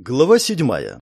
Глава седьмая.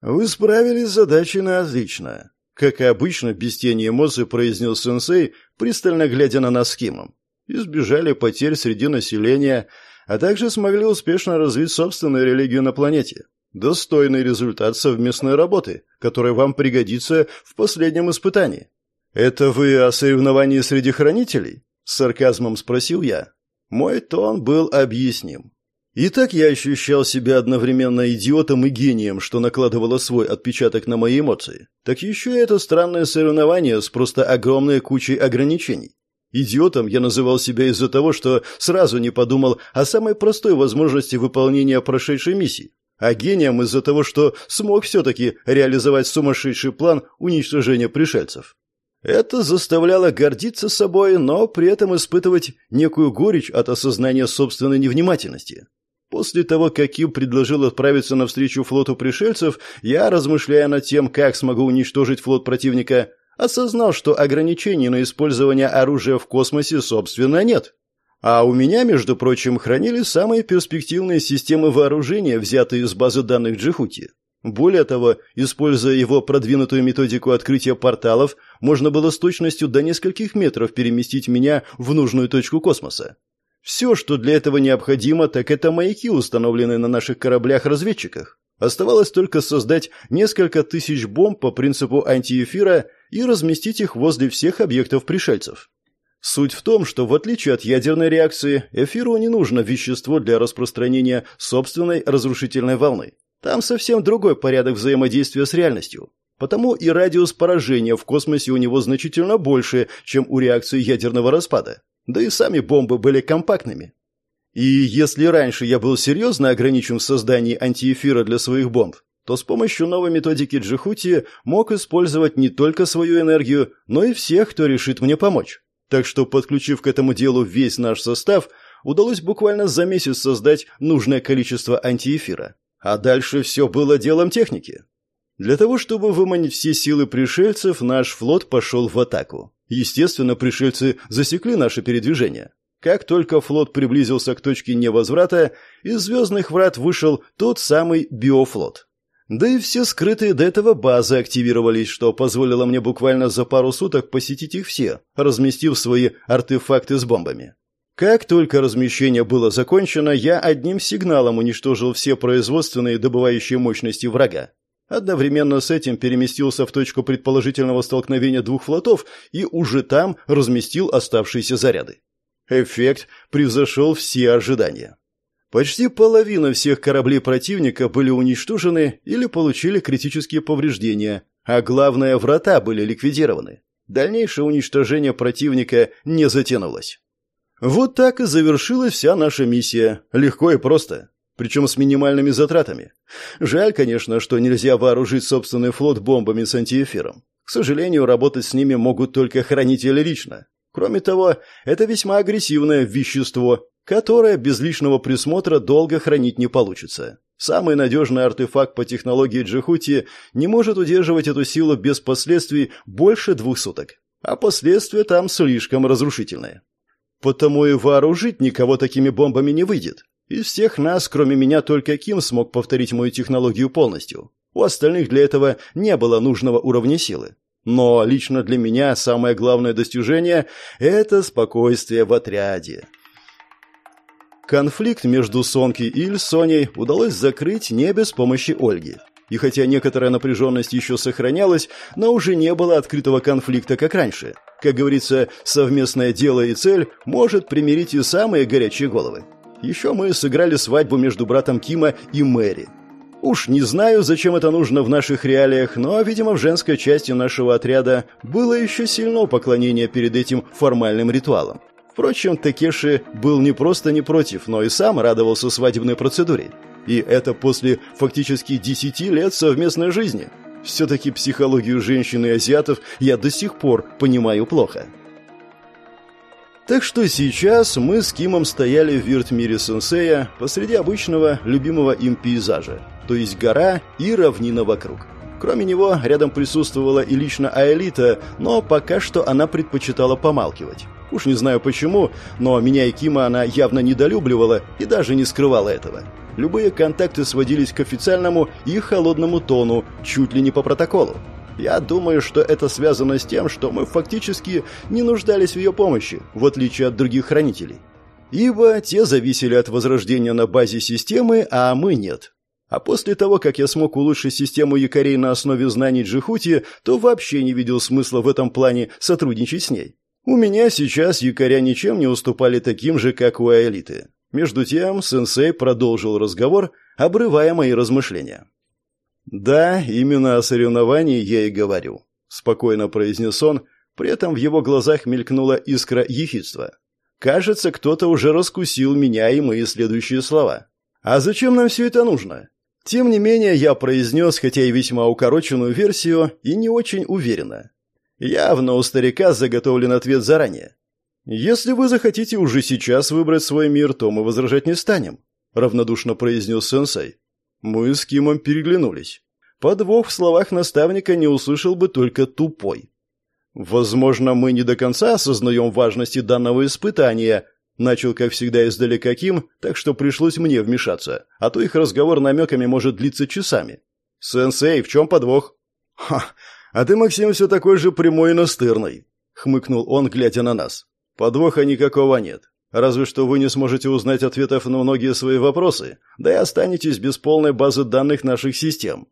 «Вы справились с задачей на отлично», — как и обычно, без тени эмоций произнес сенсей, пристально глядя на нас с Кимом. «Избежали потерь среди населения, а также смогли успешно развить собственную религию на планете. Достойный результат совместной работы, которая вам пригодится в последнем испытании». «Это вы о соревновании среди хранителей?» — с сарказмом спросил я. Мой тон был объясним. И так я ощущал себя одновременно идиотом и гением, что накладывало свой отпечаток на мои эмоции. Так еще и это странное соревнование с просто огромной кучей ограничений. Идиотом я называл себя из-за того, что сразу не подумал о самой простой возможности выполнения прошедшей миссии, а гением из-за того, что смог все-таки реализовать сумасшедший план уничтожения пришельцев. Это заставляло гордиться собой, но при этом испытывать некую горечь от осознания собственной невнимательности. После того, как Ким предложил отправиться навстречу флоту пришельцев, я, размышляя над тем, как смогу уничтожить флот противника, осознал, что ограничений на использование оружия в космосе, собственно, нет. А у меня, между прочим, хранились самые перспективные системы вооружения, взятые из базы данных Джихути. Более того, используя его продвинутую методику открытия порталов, можно было с точностью до нескольких метров переместить меня в нужную точку космоса. Все, что для этого необходимо, так это маяки, установленные на наших кораблях-разведчиках. Оставалось только создать несколько тысяч бомб по принципу антиэфира и разместить их возле всех объектов пришельцев. Суть в том, что в отличие от ядерной реакции, эфиру не нужно вещество для распространения собственной разрушительной волны. Там совсем другой порядок взаимодействия с реальностью. Потому и радиус поражения в космосе у него значительно больше, чем у реакции ядерного распада. Да и сами бомбы были компактными. И если раньше я был серьезно ограничен в создании антиэфира для своих бомб, то с помощью новой методики Джихути мог использовать не только свою энергию, но и всех, кто решит мне помочь. Так что, подключив к этому делу весь наш состав, удалось буквально за месяц создать нужное количество антиэфира. А дальше все было делом техники. Для того, чтобы выманить все силы пришельцев, наш флот пошел в атаку. Естественно, пришельцы засекли наше передвижение. Как только флот приблизился к точке невозврата, из звездных врат вышел тот самый биофлот. Да и все скрытые до этого базы активировались, что позволило мне буквально за пару суток посетить их все, разместив свои артефакты с бомбами. Как только размещение было закончено, я одним сигналом уничтожил все производственные добывающие мощности врага. Одновременно с этим переместился в точку предположительного столкновения двух флотов и уже там разместил оставшиеся заряды. Эффект превзошел все ожидания. Почти половина всех кораблей противника были уничтожены или получили критические повреждения, а главное, врата были ликвидированы. Дальнейшее уничтожение противника не затянулось. Вот так и завершилась вся наша миссия. Легко и просто причем с минимальными затратами. Жаль, конечно, что нельзя вооружить собственный флот бомбами с антиэфиром. К сожалению, работать с ними могут только хранители лично. Кроме того, это весьма агрессивное вещество, которое без личного присмотра долго хранить не получится. Самый надежный артефакт по технологии Джихути не может удерживать эту силу без последствий больше двух суток. А последствия там слишком разрушительные. Потому и вооружить никого такими бомбами не выйдет. Из всех нас, кроме меня, только Ким смог повторить мою технологию полностью. У остальных для этого не было нужного уровня силы. Но лично для меня самое главное достижение – это спокойствие в отряде. Конфликт между Сонки и Соней удалось закрыть не без помощи Ольги. И хотя некоторая напряженность еще сохранялась, но уже не было открытого конфликта, как раньше. Как говорится, совместное дело и цель может примирить и самые горячие головы. Еще мы сыграли свадьбу между братом Кима и Мэри. Уж не знаю, зачем это нужно в наших реалиях, но, видимо, в женской части нашего отряда было еще сильно поклонение перед этим формальным ритуалом. Впрочем, Такеши был не просто не против, но и сам радовался свадебной процедуре. И это после фактически десяти лет совместной жизни. Все-таки психологию женщин и азиатов я до сих пор понимаю плохо. Так что сейчас мы с Кимом стояли в вирт-мире сенсея посреди обычного, любимого им пейзажа, то есть гора и равнина вокруг. Кроме него, рядом присутствовала и лично Аэлита, но пока что она предпочитала помалкивать. Уж не знаю почему, но меня и Кима она явно недолюбливала и даже не скрывала этого. Любые контакты сводились к официальному и холодному тону, чуть ли не по протоколу. Я думаю, что это связано с тем, что мы фактически не нуждались в ее помощи, в отличие от других хранителей. Ибо те зависели от возрождения на базе системы, а мы нет. А после того, как я смог улучшить систему якорей на основе знаний Джихути, то вообще не видел смысла в этом плане сотрудничать с ней. У меня сейчас якоря ничем не уступали таким же, как у элиты. Между тем, сенсей продолжил разговор, обрывая мои размышления. «Да, именно о соревновании я и говорю», — спокойно произнес он, при этом в его глазах мелькнула искра ехидства. «Кажется, кто-то уже раскусил меня и мои следующие слова. А зачем нам все это нужно?» Тем не менее, я произнес, хотя и весьма укороченную версию, и не очень уверенно. Явно у старика заготовлен ответ заранее. «Если вы захотите уже сейчас выбрать свой мир, то мы возражать не станем», — равнодушно произнес сенсей. Мы с Кимом переглянулись. Подвох в словах наставника не услышал бы только тупой. «Возможно, мы не до конца осознаем важности данного испытания», начал, как всегда, издалека Ким, так что пришлось мне вмешаться, а то их разговор намеками может длиться часами. «Сенсей, в чем подвох?» «Ха, а ты, Максим, все такой же прямой и настырный», — хмыкнул он, глядя на нас. «Подвоха никакого нет. Разве что вы не сможете узнать ответов на многие свои вопросы, да и останетесь без полной базы данных наших систем.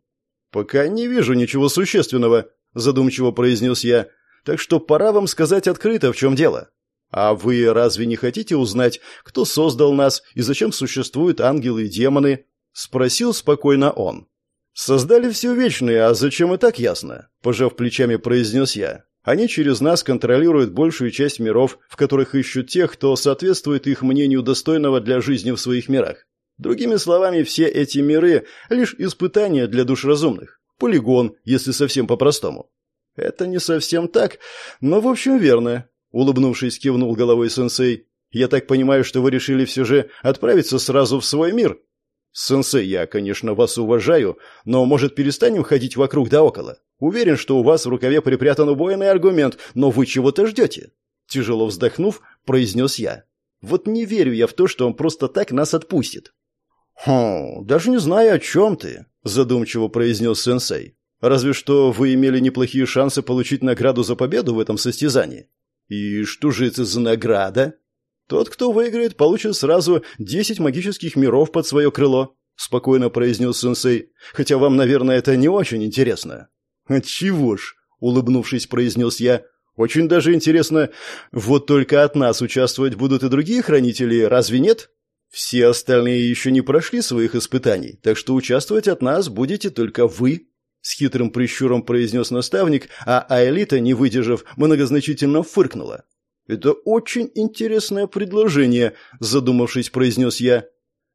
Пока не вижу ничего существенного, задумчиво произнес я. Так что пора вам сказать открыто, в чем дело. А вы разве не хотите узнать, кто создал нас и зачем существуют ангелы и демоны? спросил спокойно он. Создали все вечное, а зачем и так ясно, пожав плечами, произнес я. Они через нас контролируют большую часть миров, в которых ищут тех, кто соответствует их мнению достойного для жизни в своих мирах. Другими словами, все эти миры – лишь испытания для душ разумных. Полигон, если совсем по-простому. Это не совсем так, но в общем верно. Улыбнувшись, кивнул головой сенсей. Я так понимаю, что вы решили все же отправиться сразу в свой мир? Сенсей, я, конечно, вас уважаю, но, может, перестанем ходить вокруг да около? Уверен, что у вас в рукаве припрятан убойный аргумент, но вы чего-то ждете. Тяжело вздохнув, произнес я. Вот не верю я в то, что он просто так нас отпустит. «Хм, даже не знаю, о чем ты», — задумчиво произнес сенсей. «Разве что вы имели неплохие шансы получить награду за победу в этом состязании». «И что же это за награда?» «Тот, кто выиграет, получит сразу десять магических миров под свое крыло», — спокойно произнес сенсей. «Хотя вам, наверное, это не очень интересно». «Отчего ж?» — улыбнувшись, произнес я. «Очень даже интересно. Вот только от нас участвовать будут и другие хранители, разве нет?» «Все остальные еще не прошли своих испытаний, так что участвовать от нас будете только вы», — с хитрым прищуром произнес наставник, а Аэлита, не выдержав, многозначительно фыркнула. «Это очень интересное предложение», — задумавшись, произнес я.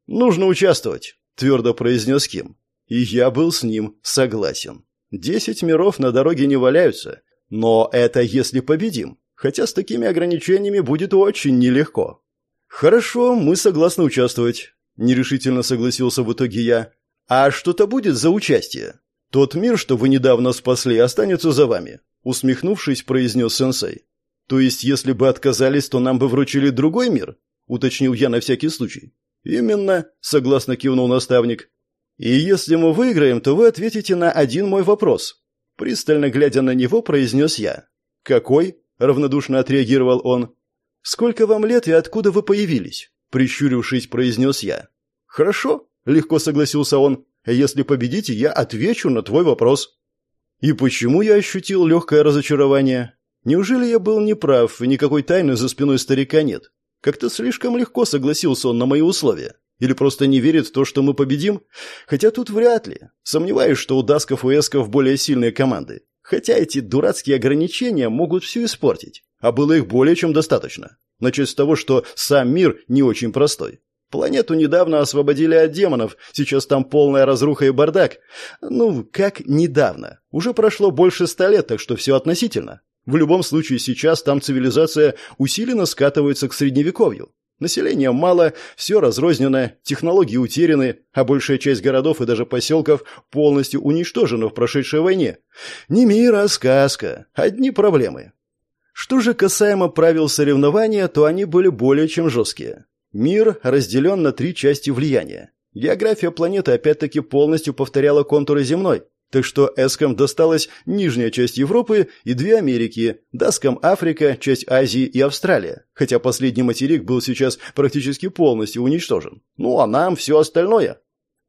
«Нужно участвовать», — твердо произнес Ким. И я был с ним согласен. Десять миров на дороге не валяются. Но это если победим. Хотя с такими ограничениями будет очень нелегко. Хорошо, мы согласны участвовать. Нерешительно согласился в итоге я. А что-то будет за участие? Тот мир, что вы недавно спасли, останется за вами. Усмехнувшись, произнес сенсей. То есть, если бы отказались, то нам бы вручили другой мир? Уточнил я на всякий случай. Именно, согласно кивнул наставник. И если мы выиграем, то вы ответите на один мой вопрос. Пристально глядя на него, произнес я. Какой? равнодушно отреагировал он. Сколько вам лет и откуда вы появились? прищурившись, произнес я. Хорошо, легко согласился он. Если победите, я отвечу на твой вопрос. И почему я ощутил легкое разочарование? Неужели я был неправ, и никакой тайны за спиной старика нет? Как-то слишком легко согласился он на мои условия. Или просто не верит в то, что мы победим? Хотя тут вряд ли. Сомневаюсь, что у Дасков и Эсков более сильные команды. Хотя эти дурацкие ограничения могут все испортить. А было их более чем достаточно. Начать с того, что сам мир не очень простой. Планету недавно освободили от демонов, сейчас там полная разруха и бардак. Ну, как недавно? Уже прошло больше ста лет, так что все относительно. В любом случае сейчас там цивилизация усиленно скатывается к средневековью. Населения мало, все разрознено, технологии утеряны, а большая часть городов и даже поселков полностью уничтожена в прошедшей войне. Не мир, а сказка. Одни проблемы. Что же касаемо правил соревнования, то они были более чем жесткие. Мир разделен на три части влияния. География планеты опять-таки полностью повторяла контуры земной, так что эскам досталась нижняя часть Европы и две Америки, даскам Африка, часть Азии и Австралия, хотя последний материк был сейчас практически полностью уничтожен. Ну а нам все остальное.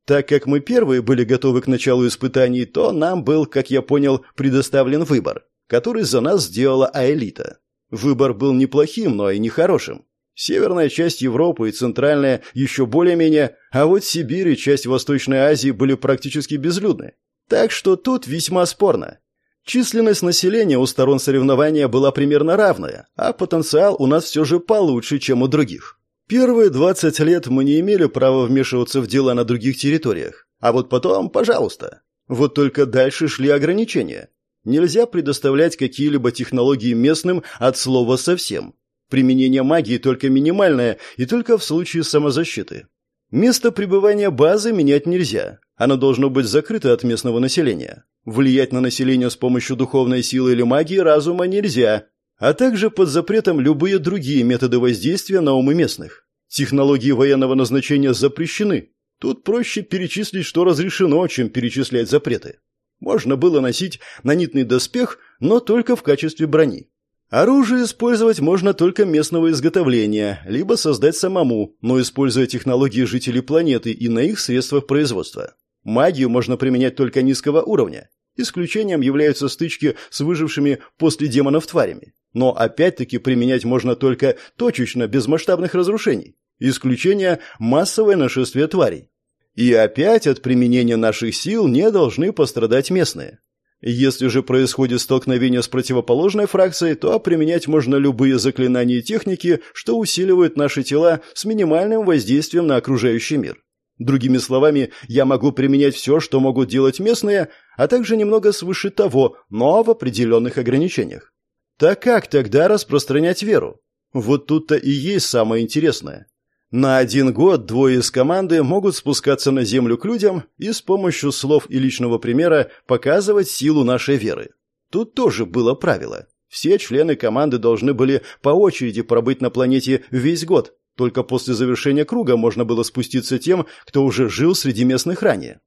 Так как мы первые были готовы к началу испытаний, то нам был, как я понял, предоставлен выбор, который за нас сделала Аэлита. Выбор был неплохим, но и нехорошим. Северная часть Европы и центральная еще более-менее, а вот Сибирь и часть Восточной Азии были практически безлюдны. Так что тут весьма спорно. Численность населения у сторон соревнования была примерно равная, а потенциал у нас все же получше, чем у других. Первые 20 лет мы не имели права вмешиваться в дела на других территориях. А вот потом, пожалуйста. Вот только дальше шли ограничения. Нельзя предоставлять какие-либо технологии местным от слова совсем. Применение магии только минимальное и только в случае самозащиты. Место пребывания базы менять нельзя. Оно должно быть закрыто от местного населения. Влиять на население с помощью духовной силы или магии разума нельзя, а также под запретом любые другие методы воздействия на умы местных. Технологии военного назначения запрещены. Тут проще перечислить, что разрешено, чем перечислять запреты. Можно было носить нанитный доспех, но только в качестве брони. Оружие использовать можно только местного изготовления, либо создать самому, но используя технологии жителей планеты и на их средствах производства. Магию можно применять только низкого уровня. Исключением являются стычки с выжившими после демонов тварями. Но опять-таки применять можно только точечно, без масштабных разрушений. Исключение – массовое нашествие тварей. И опять от применения наших сил не должны пострадать местные. Если же происходит столкновение с противоположной фракцией, то применять можно любые заклинания и техники, что усиливают наши тела с минимальным воздействием на окружающий мир. Другими словами, я могу применять все, что могут делать местные, а также немного свыше того, но в определенных ограничениях. Так как тогда распространять веру? Вот тут-то и есть самое интересное. На один год двое из команды могут спускаться на землю к людям и с помощью слов и личного примера показывать силу нашей веры. Тут тоже было правило. Все члены команды должны были по очереди пробыть на планете весь год. Только после завершения круга можно было спуститься тем, кто уже жил среди местных ранее.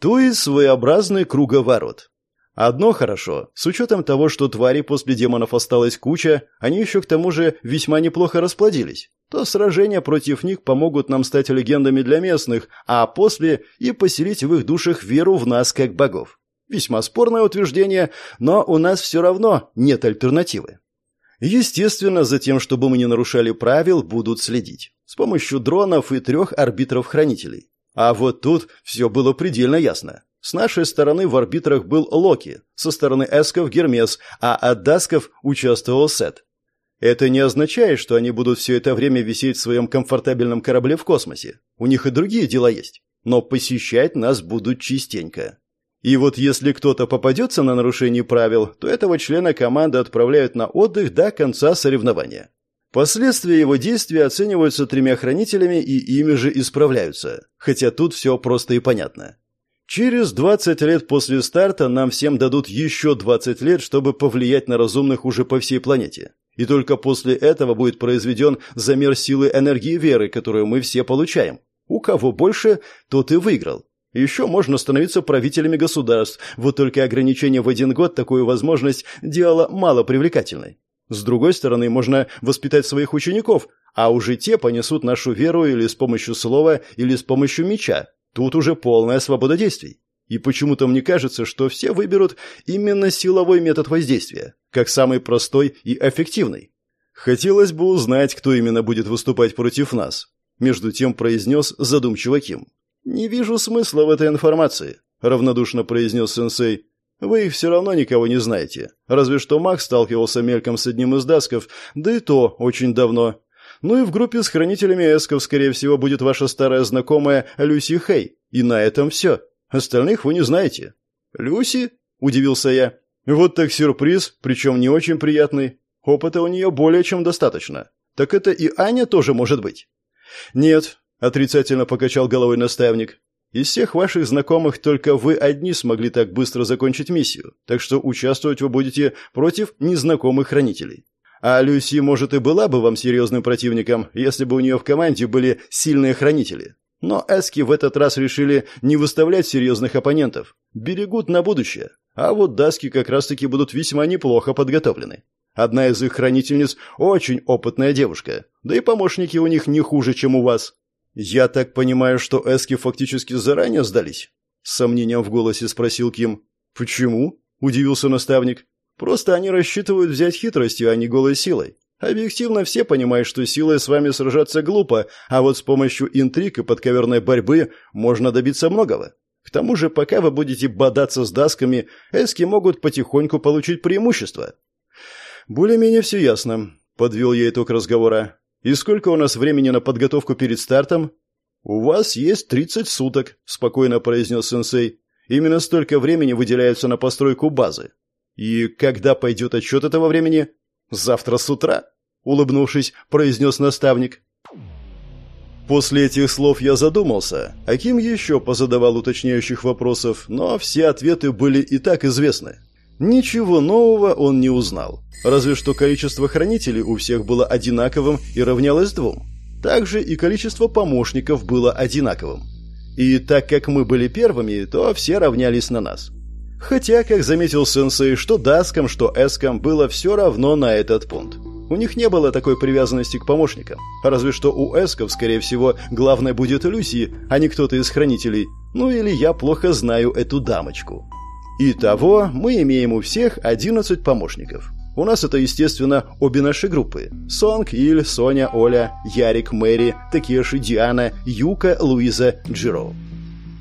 То есть своеобразный круговорот. Одно хорошо, с учетом того, что тварей после демонов осталась куча, они еще к тому же весьма неплохо расплодились, то сражения против них помогут нам стать легендами для местных, а после и поселить в их душах веру в нас как богов. Весьма спорное утверждение, но у нас все равно нет альтернативы. Естественно, за тем, чтобы мы не нарушали правил, будут следить. С помощью дронов и трех арбитров-хранителей. А вот тут все было предельно ясно. С нашей стороны в арбитрах был Локи, со стороны эсков Гермес, а от дасков участвовал Сет. Это не означает, что они будут все это время висеть в своем комфортабельном корабле в космосе. У них и другие дела есть. Но посещать нас будут частенько. И вот если кто-то попадется на нарушение правил, то этого члена команды отправляют на отдых до конца соревнования. Последствия его действия оцениваются тремя хранителями и ими же исправляются. Хотя тут все просто и понятно. Через 20 лет после старта нам всем дадут еще 20 лет, чтобы повлиять на разумных уже по всей планете. И только после этого будет произведен замер силы энергии веры, которую мы все получаем. У кого больше, тот и выиграл. Еще можно становиться правителями государств, вот только ограничение в один год такую возможность делало мало привлекательной. С другой стороны, можно воспитать своих учеников, а уже те понесут нашу веру или с помощью слова, или с помощью меча, Тут уже полная свобода действий. И почему-то мне кажется, что все выберут именно силовой метод воздействия, как самый простой и эффективный. Хотелось бы узнать, кто именно будет выступать против нас. Между тем произнес задумчиво Ким. «Не вижу смысла в этой информации», — равнодушно произнес сенсей. «Вы их все равно никого не знаете. Разве что Макс сталкивался мельком с одним из дасков, да и то очень давно. Ну и в группе с хранителями эсков, скорее всего, будет ваша старая знакомая Люси Хей. И на этом все. Остальных вы не знаете». «Люси?» – удивился я. «Вот так сюрприз, причем не очень приятный. Опыта у нее более чем достаточно. Так это и Аня тоже может быть?» «Нет», – отрицательно покачал головой наставник. «Из всех ваших знакомых только вы одни смогли так быстро закончить миссию, так что участвовать вы будете против незнакомых хранителей. А Люси, может, и была бы вам серьезным противником, если бы у нее в команде были сильные хранители. Но эски в этот раз решили не выставлять серьезных оппонентов. Берегут на будущее. А вот даски как раз-таки будут весьма неплохо подготовлены. Одна из их хранительниц очень опытная девушка, да и помощники у них не хуже, чем у вас. Я так понимаю, что эски фактически заранее сдались? С сомнением в голосе спросил Ким. Почему? Удивился наставник. Просто они рассчитывают взять хитростью, а не голой силой. Объективно все понимают, что силой с вами сражаться глупо, а вот с помощью интриг и подковерной борьбы можно добиться многого. К тому же, пока вы будете бодаться с дасками, эски могут потихоньку получить преимущество. «Более-менее все ясно», — подвел я итог разговора. «И сколько у нас времени на подготовку перед стартом?» «У вас есть тридцать суток», — спокойно произнес сенсей. «Именно столько времени выделяется на постройку базы. И когда пойдет отчет этого времени?» «Завтра с утра», — улыбнувшись, произнес наставник. После этих слов я задумался, а кем еще позадавал уточняющих вопросов, но все ответы были и так известны. Ничего нового он не узнал. Разве что количество хранителей у всех было одинаковым и равнялось двум. Также и количество помощников было одинаковым. И так как мы были первыми, то все равнялись на нас. Хотя, как заметил сенсей, что даскам, что эскам было все равно на этот пункт. У них не было такой привязанности к помощникам. Разве что у эсков, скорее всего, главной будет Люси, а не кто-то из хранителей. Ну или я плохо знаю эту дамочку. Итого мы имеем у всех 11 помощников. У нас это, естественно, обе наши группы. Сонг, Иль, Соня, Оля, Ярик, Мэри, Такеши, Диана, Юка, Луиза, Джиро.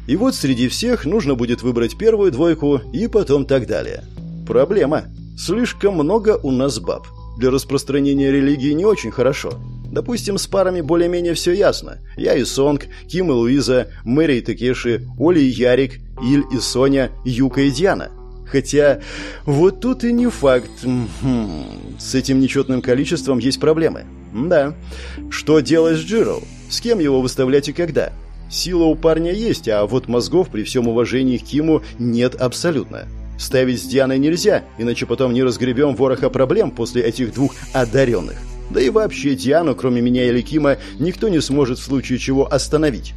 И вот среди всех нужно будет выбрать первую двойку и потом так далее. Проблема. Слишком много у нас баб. Для распространения религии не очень хорошо. Допустим, с парами более-менее все ясно. Я и Сонг, Ким и Луиза, Мэри и Такеши, Оля и Ярик, Иль и Соня, Юка и Диана. Хотя вот тут и не факт. С этим нечетным количеством есть проблемы. Да. Что делать с Джиро? С кем его выставлять и когда? Сила у парня есть, а вот мозгов при всем уважении к Киму нет абсолютно. Ставить с Дианой нельзя, иначе потом не разгребем вороха проблем после этих двух одаренных. Да и вообще Диану, кроме меня или Кима, никто не сможет в случае чего остановить.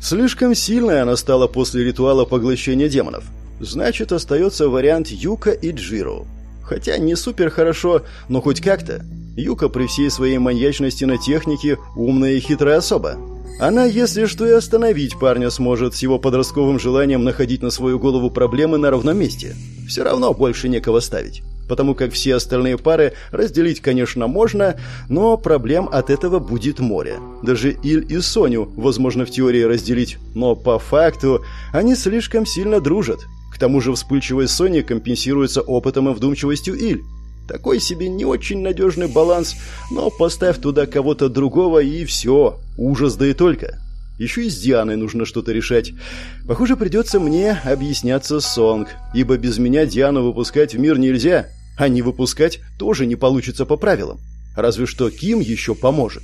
Слишком сильной она стала после ритуала поглощения демонов. Значит, остается вариант Юка и Джиро. Хотя не супер хорошо, но хоть как-то. Юка при всей своей маньячности на технике умная и хитрая особа. Она, если что, и остановить парня сможет с его подростковым желанием находить на свою голову проблемы на ровном месте. Все равно больше некого ставить потому как все остальные пары разделить, конечно, можно, но проблем от этого будет море. Даже Иль и Соню возможно в теории разделить, но по факту они слишком сильно дружат. К тому же вспыльчивость Сони компенсируется опытом и вдумчивостью Иль. Такой себе не очень надежный баланс, но поставь туда кого-то другого и все, ужас да и только. Еще и с Дианой нужно что-то решать. Похоже, придется мне объясняться с Сонг, ибо без меня Диану выпускать в мир нельзя, а не выпускать тоже не получится по правилам. Разве что Ким еще поможет.